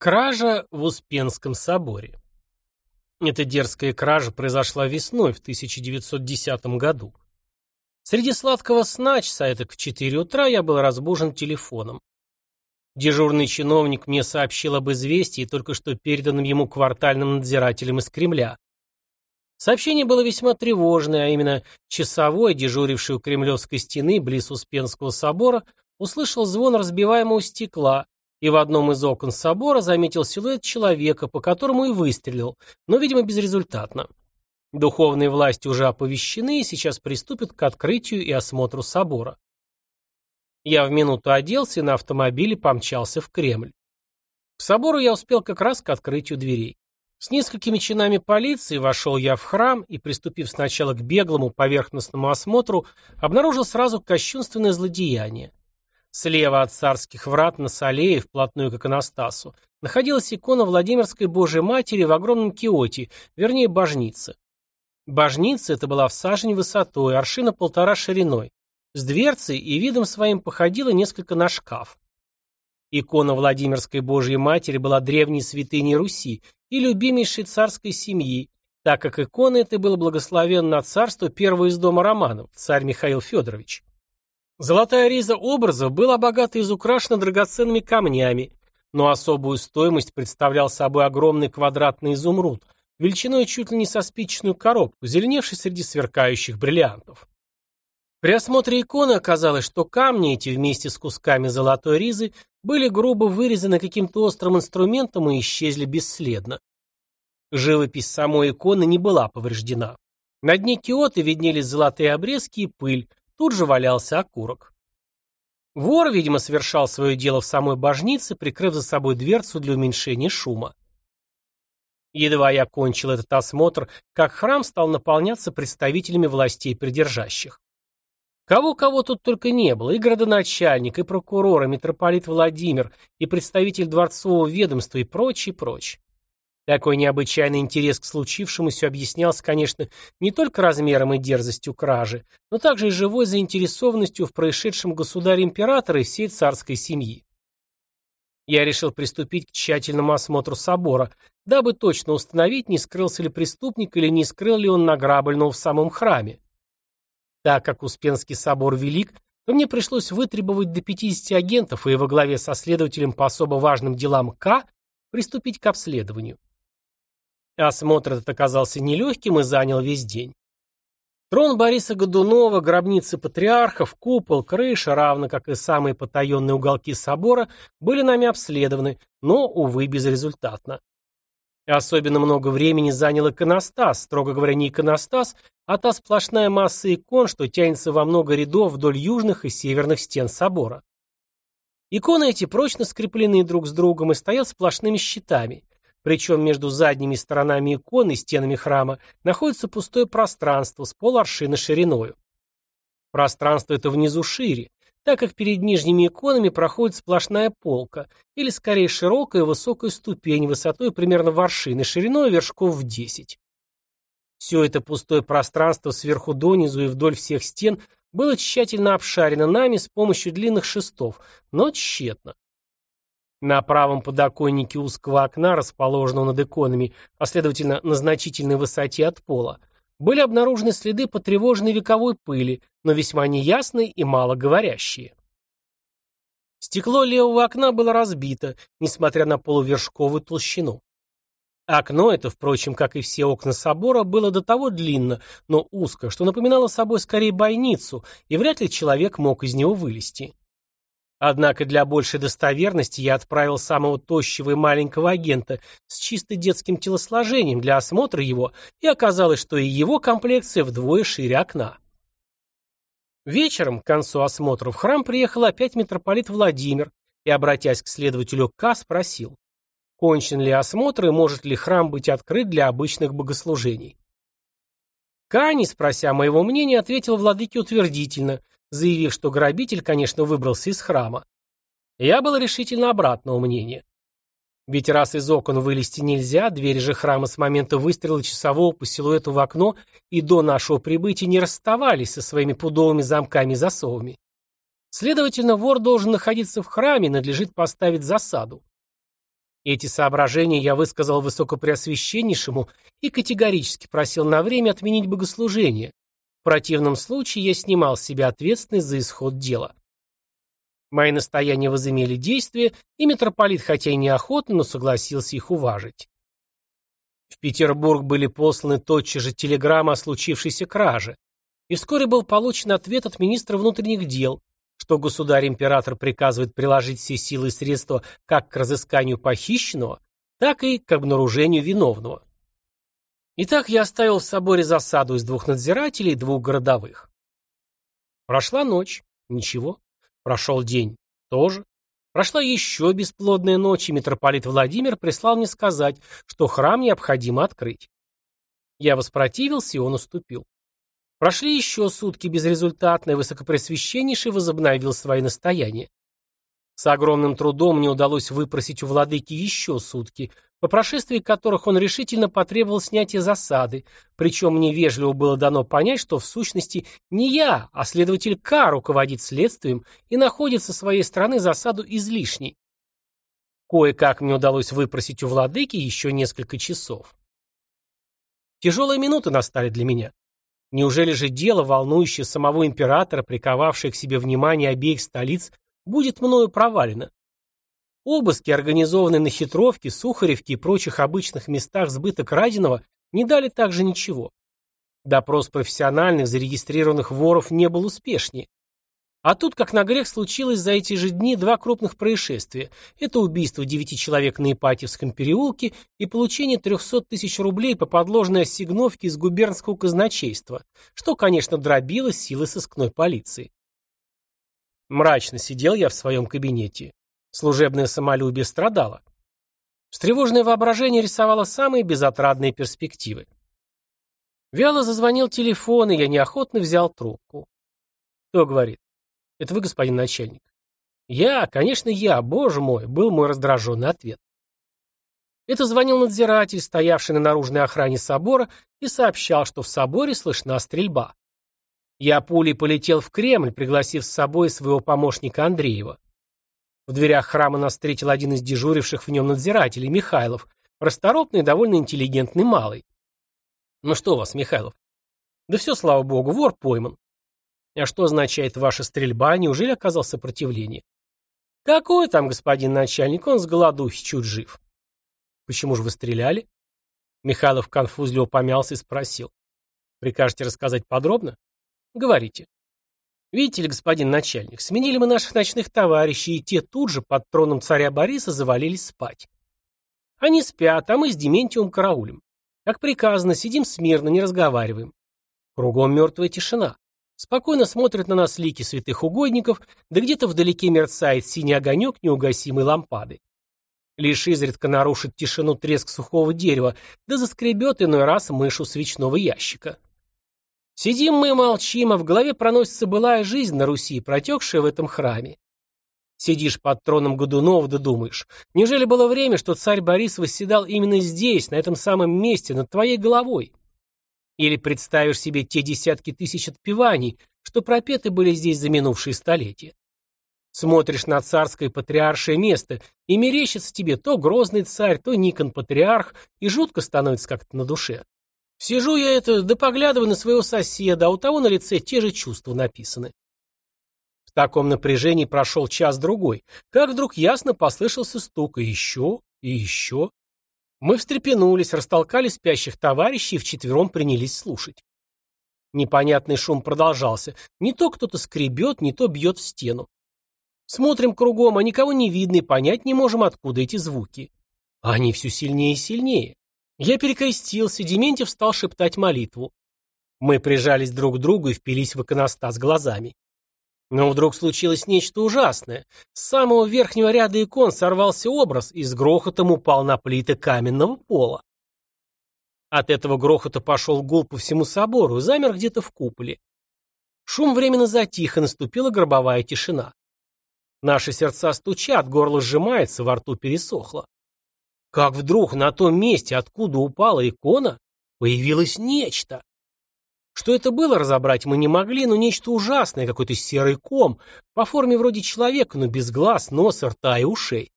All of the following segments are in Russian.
Кража в Успенском соборе. Эта дерзкая кража произошла весной в 1910 году. Среди сладкого сна, часа этак в 4 утра, я был разбужен телефоном. Дежурный чиновник мне сообщил об известии, только что переданном ему квартальным надзирателем из Кремля. Сообщение было весьма тревожное, а именно часовой, дежуривший у Кремлевской стены близ Успенского собора, услышал звон разбиваемого стекла, и в одном из окон собора заметил силуэт человека, по которому и выстрелил, но, видимо, безрезультатно. Духовные власти уже оповещены и сейчас приступят к открытию и осмотру собора. Я в минуту оделся и на автомобиле помчался в Кремль. К собору я успел как раз к открытию дверей. С несколькими чинами полиции вошел я в храм и, приступив сначала к беглому поверхностному осмотру, обнаружил сразу кощунственное злодеяние. Слева от царских врат на Салее, вплотную к иконостасу, находилась икона Владимирской Божией Матери в огромном киоте, вернее, божнице. Божница эта была в сажень высотой, аршина полтора шириной, с дверцей и видом своим походила несколько на шкаф. Икона Владимирской Божией Матери была древней святыней Руси и любимейшей царской семьи, так как икона эта была благословена на царство первого из дома Романов, царь Михаил Федорович. Золотая риза образов была богато изукрашена драгоценными камнями, но особую стоимость представлял собой огромный квадратный изумруд, величиной чуть ли не со спичечную коробку, зеленевший среди сверкающих бриллиантов. При осмотре иконы оказалось, что камни эти вместе с кусками золотой ризы были грубо вырезаны каким-то острым инструментом и исчезли бесследно. Живопись самой иконы не была повреждена. На дне киоты виднелись золотые обрезки и пыль, Тут же валялся окурок. Вор, видимо, совершал свое дело в самой божнице, прикрыв за собой дверцу для уменьшения шума. Едва я кончил этот осмотр, как храм стал наполняться представителями властей придержащих. Кого-кого тут только не было, и городоначальник, и прокурор, и митрополит Владимир, и представитель дворцового ведомства, и прочее, прочее. Такой необычайный интерес к случившемуся объяснялся, конечно, не только размером и дерзостью кражи, но также и живой заинтересованностью в происшедшем государе-императора и всей царской семьи. Я решил приступить к тщательному осмотру собора, дабы точно установить, не скрылся ли преступник или не скрыл ли он награбленного в самом храме. Так как Успенский собор велик, то мне пришлось вытребовать до 50 агентов и во главе со следователем по особо важным делам К приступить к обследованию. Осмотр этот оказался нелегким и занял весь день. Трон Бориса Годунова, гробницы патриархов, купол, крыша, равно как и самые потаенные уголки собора, были нами обследованы, но, увы, безрезультатно. Особенно много времени занял иконостас, строго говоря, не иконостас, а та сплошная масса икон, что тянется во много рядов вдоль южных и северных стен собора. Иконы эти прочно скреплены друг с другом и стоят сплошными щитами – причем между задними сторонами иконы и стенами храма находится пустое пространство с поларшины шириною. Пространство это внизу шире, так как перед нижними иконами проходит сплошная полка, или скорее широкая высокая ступень высотой примерно в аршины, шириной вершков в 10. Все это пустое пространство сверху донизу и вдоль всех стен было тщательно обшарено нами с помощью длинных шестов, но тщетно. На правом подоконнике узкого окна, расположенного над иконами, а следовательно на значительной высоте от пола, были обнаружены следы потревоженной вековой пыли, но весьма неясные и малоговорящие. Стекло левого окна было разбито, несмотря на полувершковую толщину. Окно это, впрочем, как и все окна собора, было до того длинно, но узко, что напоминало собой скорее бойницу, и вряд ли человек мог из него вылезти. Однако для большей достоверности я отправил самого тощего и маленького агента с чисто детским телосложением для осмотра его, и оказалось, что и его комплекция вдвое шире окна. Вечером, к концу осмотра, в храм приехал опять митрополит Владимир и, обратясь к следователю К, спросил, кончен ли осмотр и может ли храм быть открыт для обычных богослужений. К, не спрося моего мнения, ответил владыке утвердительно – заявив, что грабитель, конечно, выбрался из храма. Я был решительно обратного мнения. Ведь раз из окон вылезти нельзя, двери же храма с момента выстрела часового по силуэту в окно и до нашего прибытия не расставались со своими пудовыми замками и засовами. Следовательно, вор должен находиться в храме, надлежит поставить засаду. Эти соображения я высказал высокопреосвященнейшему и категорически просил на время отменить богослужение. Противном случае я снимал с себя ответственность за исход дела. Мои настояния возымели действие, и митрополит, хотя и неохотно, но согласился их уважить. В Петербург были посланы тотчас же телеграммы о случившейся краже, и вскоре был получен ответ от министра внутренних дел, что государь-император приказывает приложить все силы и средства как к разысканию похищенного, так и к обнаружению виновного. Итак, я оставил в соборе засаду из двух надзирателей и двух городовых. Прошла ночь. Ничего. Прошел день. Тоже. Прошла еще бесплодная ночь, и митрополит Владимир прислал мне сказать, что храм необходимо открыть. Я воспротивился, и он уступил. Прошли еще сутки безрезультатно, и высокопресвященнейший возобновил свои настояния. С огромным трудом мне удалось выпросить у владыки еще сутки, по прошествии которых он решительно потребовал снятия засады, причем мне вежливо было дано понять, что в сущности не я, а следователь К руководит следствием и находит со своей стороны засаду излишней. Кое-как мне удалось выпросить у владыки еще несколько часов. Тяжелые минуты настали для меня. Неужели же дело, волнующее самого императора, приковавшее к себе внимание обеих столиц, будет мною провалено? Обыски, организованные на Хитровке, Сухаревке и прочих обычных местах сбыта краденого, не дали также ничего. Допрос профессиональных, зарегистрированных воров не был успешнее. А тут, как на грех, случилось за эти же дни два крупных происшествия. Это убийство девяти человек на Ипатьевском переулке и получение 300 тысяч рублей по подложной ассигновке из губернского казначейства, что, конечно, дробило силы сыскной полиции. Мрачно сидел я в своем кабинете. Служебное самолюбие страдало. Встревоженное воображение рисовало самые безотрадные перспективы. Вяло зазвонил телефон, и я неохотно взял трубку. Кто говорит? Это вы, господин начальник? Я, конечно, я, боже мой, был мой раздраженный ответ. Это звонил надзиратель, стоявший на наружной охране собора, и сообщал, что в соборе слышна стрельба. Я пулей полетел в Кремль, пригласив с собой своего помощника Андреева. В дверях храма нас встретил один из дежуривших в нем надзирателей, Михайлов, расторопный и довольно интеллигентный малый. «Ну что у вас, Михайлов?» «Да все, слава богу, вор пойман. А что означает ваша стрельба? Неужели оказал сопротивление? Какой там, господин начальник, он с голодухи чуть жив. Почему же вы стреляли? Михайлов конфузливо помялся и спросил. Прикажете рассказать подробно? Говорите. Видите ли, господин начальник, сменили мы наших ночных товарищей, и те тут же под троном царя Бориса завалились спать. Они спят, а мы с Дементьевым караулем. Как приказано, сидим смирно, не разговариваем. Кругом мертвая тишина. Спокойно смотрят на нас лики святых угодников, да где-то вдалеке мерцает синий огонек неугасимой лампады. Лишь изредка нарушит тишину треск сухого дерева, да заскребет иной раз мышу свечного ящика. Сидим мы и молчим, а в голове проносится былая жизнь на Руси, протекшая в этом храме. Сидишь под троном Годунов да думаешь, неужели было время, что царь Борис восседал именно здесь, на этом самом месте, над твоей головой? Или представишь себе те десятки тысяч отпеваний, что пропеты были здесь за минувшие столетия. Смотришь на царское патриаршее место, и мерещится тебе то грозный царь, то Никон патриарх, и жутко становится как-то на душе. Сижу я это, да поглядываю на своего соседа, а у того на лице те же чувства написаны. В таком напряжении прошел час-другой, как вдруг ясно послышался стук, и еще, и еще. Мы встрепенулись, растолкали спящих товарищей и вчетвером принялись слушать. Непонятный шум продолжался. Не то кто-то скребет, не то бьет в стену. Смотрим кругом, а никого не видно и понять не можем, откуда эти звуки. А они все сильнее и сильнее. Я перекрестился, Дементьев стал шептать молитву. Мы прижались друг к другу и впились в иконостас глазами. Но вдруг случилось нечто ужасное. С самого верхнего ряда икон сорвался образ и с грохотом упал на плиты каменного пола. От этого грохота пошел гул по всему собору замер где-то в куполе. Шум временно затих, и наступила гробовая тишина. Наши сердца стучат, горло сжимается, во рту пересохло. Как вдруг на том месте, откуда упала икона, появилось нечто. Что это было, разобрать мы не могли, но нечто ужасное, какой-то серый ком, по форме вроде человека, но без глаз, носа, рта и ушей.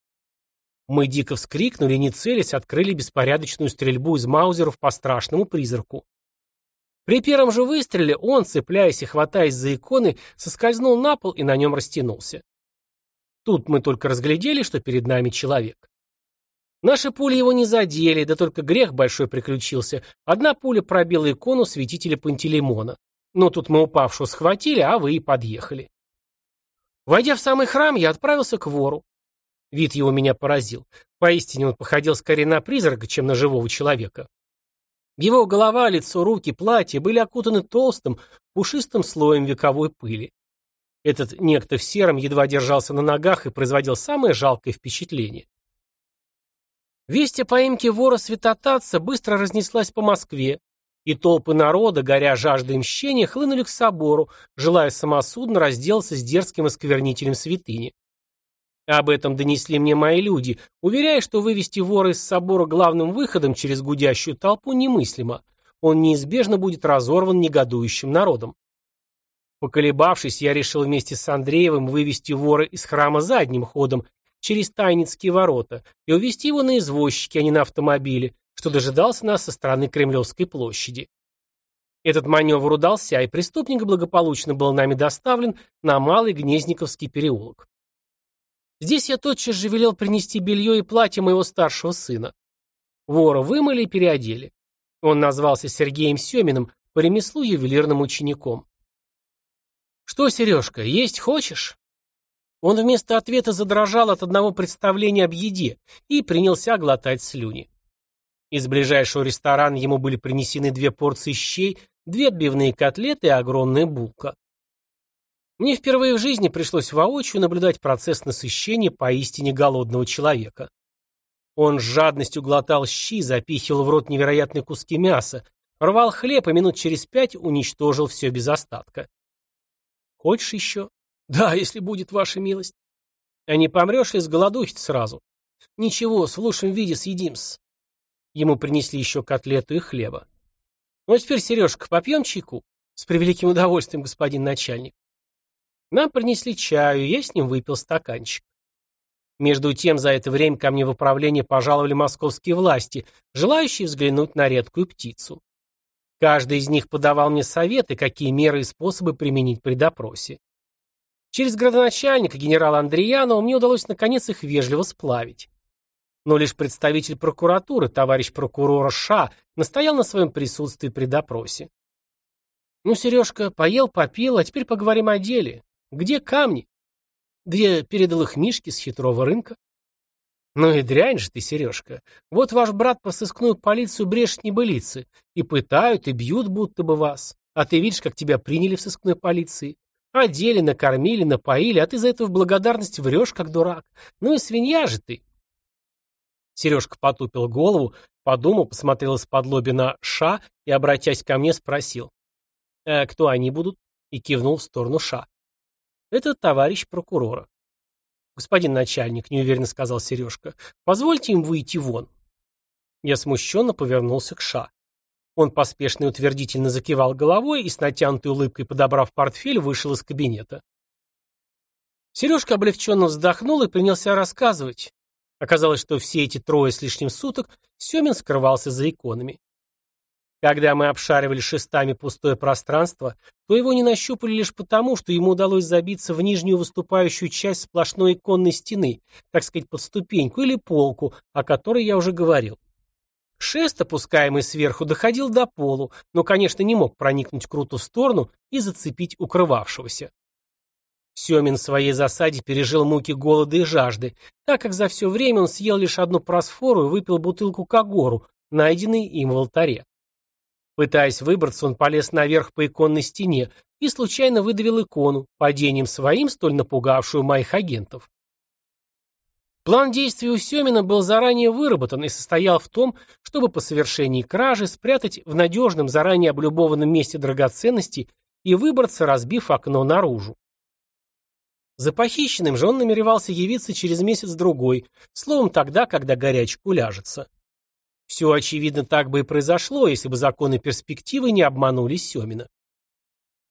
Мы дико вскрикнули, не целясь, открыли беспорядочную стрельбу из маузеров по страшному призраку. При первом же выстреле он, цепляясь и хватаясь за иконы, соскользнул на пол и на нем растянулся. Тут мы только разглядели, что перед нами человек. Наши пули его не задели, да только грех большой приключился. Одна пуля пробила икону святителя Пантелеймона. Но тут мы упавшую схватили, а вы и подъехали. Войдя в самый храм, я отправился к вору. Вид его меня поразил. Поистине он походил скорее на призрака, чем на живого человека. Его голова, лицо, руки, платье были окутаны толстым, пушистым слоем вековой пыли. Этот некто в сером едва держался на ногах и производил самое жалкое впечатление. Весть о поимке вора Святотатца быстро разнеслась по Москве, и толпы народа, горя жаждой мщения, хлынули к собору, желая самосудно разделаться с дерзким осквернителем святыни. Об этом донесли мне мои люди, уверяя, что вывести вора из собора главным выходом через гудящую толпу немыслимо. Он неизбежно будет разорван негодующим народом. Поколебавшись, я решил вместе с Андреевым вывести вора из храма задним ходом, через Тайницкие ворота, и увезти его на извозчике, а не на автомобиле, что дожидался нас со стороны Кремлевской площади. Этот маневр удался, и преступник благополучно был нами доставлен на Малый Гнезниковский переулок. Здесь я тотчас же велел принести белье и платье моего старшего сына. Вора вымыли и переодели. Он назвался Сергеем Семиным, по ремеслу ювелирным учеником. «Что, Сережка, есть хочешь?» Он вместо ответа задрожал от одного представления об еде и принялся глотать слюни. Из ближайшего ресторана ему были принесены две порции щей, две отбивные котлеты и огромная булка. Мне впервые в жизни пришлось воочию наблюдать процесс насыщения поистине голодного человека. Он с жадностью глотал щи, запихивал в рот невероятные куски мяса, рвал хлеб и минут через пять уничтожил все без остатка. «Хочешь еще?» «Да, если будет ваша милость». «А не помрешь ли с голодухи сразу?» «Ничего, в лучшем виде съедим-с». Ему принесли еще котлету и хлеба. «Ну а теперь, Сережка, попьем чайку?» «С превеликим удовольствием, господин начальник». Нам принесли чаю, я с ним выпил стаканчик. Между тем, за это время ко мне в управление пожаловали московские власти, желающие взглянуть на редкую птицу. Каждый из них подавал мне советы, какие меры и способы применить при допросе. Через градоначальника генерала Андреянова мне удалось наконец их вежливо сплавить. Но лишь представитель прокуратуры, товарищ прокурора Ша, настоял на своем присутствии при допросе. «Ну, Сережка, поел, попил, а теперь поговорим о деле. Где камни? Где передал их Мишке с хитрого рынка? Ну и дрянь же ты, Сережка. Вот ваш брат по сыскную полицию брешет небылицы. И пытают, и бьют будто бы вас. А ты видишь, как тебя приняли в сыскной полиции. Одели, накормили, напоили, а ты за это в благодарность врешь, как дурак. Ну и свинья же ты. Сережка потупил голову, подумал, посмотрел из-под лоби на Ша и, обратясь ко мне, спросил. «Э, «Кто они будут?» и кивнул в сторону Ша. Это товарищ прокурора. Господин начальник, неуверенно сказал Сережка, позвольте им выйти вон. Я смущенно повернулся к Ша. Он поспешно и утвердительно закивал головой и с натянутой улыбкой, подобрав портфель, вышел из кабинета. Сережка облегченно вздохнул и принялся рассказывать. Оказалось, что все эти трое с лишним суток Семин скрывался за иконами. Когда мы обшаривали шестами пустое пространство, то его не нащупали лишь потому, что ему удалось забиться в нижнюю выступающую часть сплошной иконной стены, так сказать, под ступеньку или полку, о которой я уже говорил. Шест, опускаемый сверху, доходил до полу, но, конечно, не мог проникнуть круто в сторону и зацепить укрывавшегося. Семин в своей засаде пережил муки голода и жажды, так как за все время он съел лишь одну просфору и выпил бутылку кагору, найденной им в алтаре. Пытаясь выбраться, он полез наверх по иконной стене и случайно выдавил икону, падением своим, столь напугавшую моих агентов. План действий у Семина был заранее выработан и состоял в том, чтобы по совершении кражи спрятать в надежном, заранее облюбованном месте драгоценности и выбраться, разбив окно наружу. За похищенным же он намеревался явиться через месяц-другой, словом тогда, когда горячку уляжется. Все, очевидно, так бы и произошло, если бы законы перспективы не обманули Семина.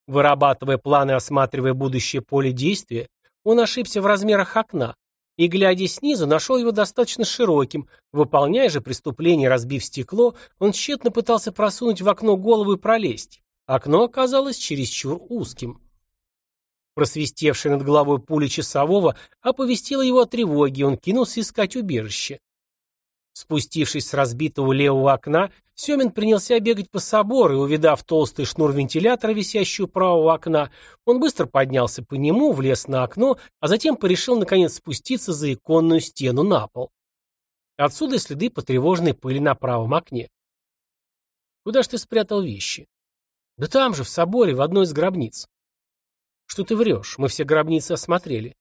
Вырабатывая планы, осматривая будущее поле действия, он ошибся в размерах окна, и, глядя снизу, нашел его достаточно широким. Выполняя же преступление, разбив стекло, он тщетно пытался просунуть в окно голову и пролезть. Окно оказалось чересчур узким. Просвистевшая над головой пуля часового оповестила его о тревоге, он кинулся искать убежище. Спустившись с разбитого левого окна, Семин принялся бегать по собору, и, увидав толстый шнур вентилятора, висящий у правого окна, он быстро поднялся по нему, влез на окно, а затем порешил наконец спуститься за иконную стену на пол. Отсюда следы потревоженной пыли на правом окне. «Куда ж ты спрятал вещи?» «Да там же, в соборе, в одной из гробниц». «Что ты врешь? Мы все гробницы осмотрели».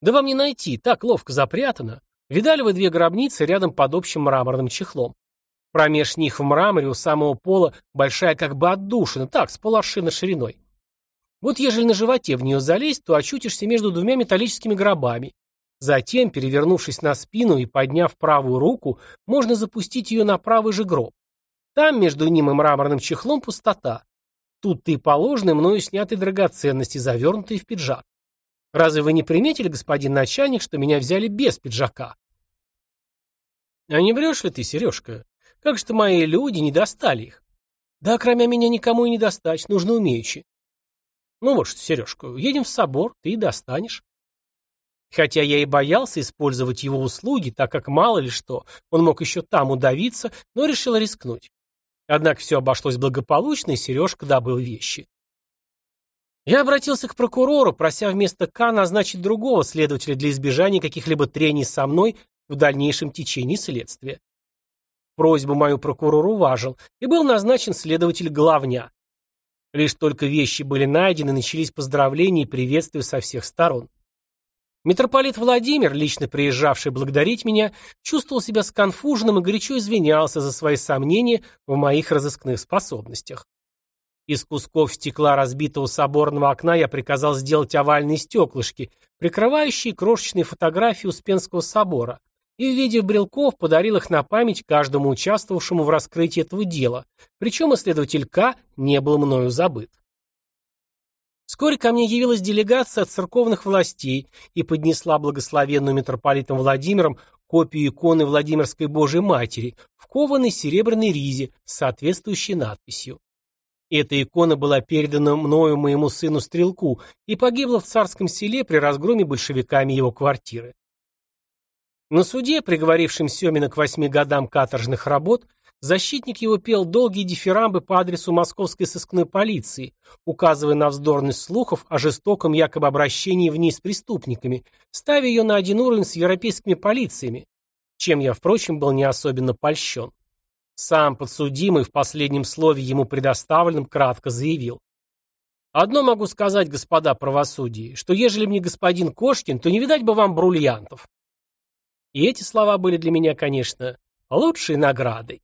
«Да вам не найти, так ловко запрятано. Видали вы две гробницы рядом под общим мраморным чехлом? Промеж них в мраморе у самого пола большая как бы отдушина, так, с поларшина шириной. Вот ежели на животе в нее залезть, то очутишься между двумя металлическими гробами. Затем, перевернувшись на спину и подняв правую руку, можно запустить ее на правый же гроб. Там между ним и мраморным чехлом пустота. Тут-то и положены мною снятые драгоценности, завернутые в пиджак. Разве вы не приметили, господин начальник, что меня взяли без пиджака? А не врешь ли ты, Сережка? Как же-то мои люди не достали их? Да, кроме меня никому и не достать, нужно умеючи. Ну вот что, Сережка, едем в собор, ты и достанешь. Хотя я и боялся использовать его услуги, так как мало ли что, он мог еще там удавиться, но решил рискнуть. Однако все обошлось благополучно, и Сережка добыл вещи. Я обратился к прокурору, прося вместо К назначить другого следователя для избежания каких-либо трений со мной в дальнейшем течении следствия. Просьбу мою прокурор уважил, и был назначен следователь главня. Лишь только вещи были найдены, начались поздравления и приветствия со всех сторон. Митрополит Владимир, лично приезжавший благодарить меня, чувствовал себя сконфуженным и горячо извинялся за свои сомнения в моих разыскных способностях. Из кусков стекла разбитого соборного окна я приказал сделать овальные стеклышки, прикрывающие крошечные фотографии Успенского собора, и в виде брелков подарил их на память каждому участвовавшему в раскрытии этого дела, причем исследователь К не был мною забыт. Вскоре ко мне явилась делегация от церковных властей и поднесла благословенную митрополитом Владимиром копию иконы Владимирской Божией Матери в кованой серебряной ризе с соответствующей надписью. Эта икона была передана мною моему сыну Стрелку и погибла в царском селе при разгроме большевиками его квартиры. На суде, приговорившем Семина к восьми годам каторжных работ, защитник его пел долгие дифирамбы по адресу московской сыскной полиции, указывая на вздорность слухов о жестоком якобы обращении в ней с преступниками, ставя ее на один уровень с европейскими полициями, чем я, впрочем, был не особенно польщен. Сам подсудимый в последнем слове ему предоставленном кратко заявил. «Одно могу сказать, господа правосудие, что ежели мне господин Кошкин, то не видать бы вам бриллиантов». И эти слова были для меня, конечно, лучшей наградой.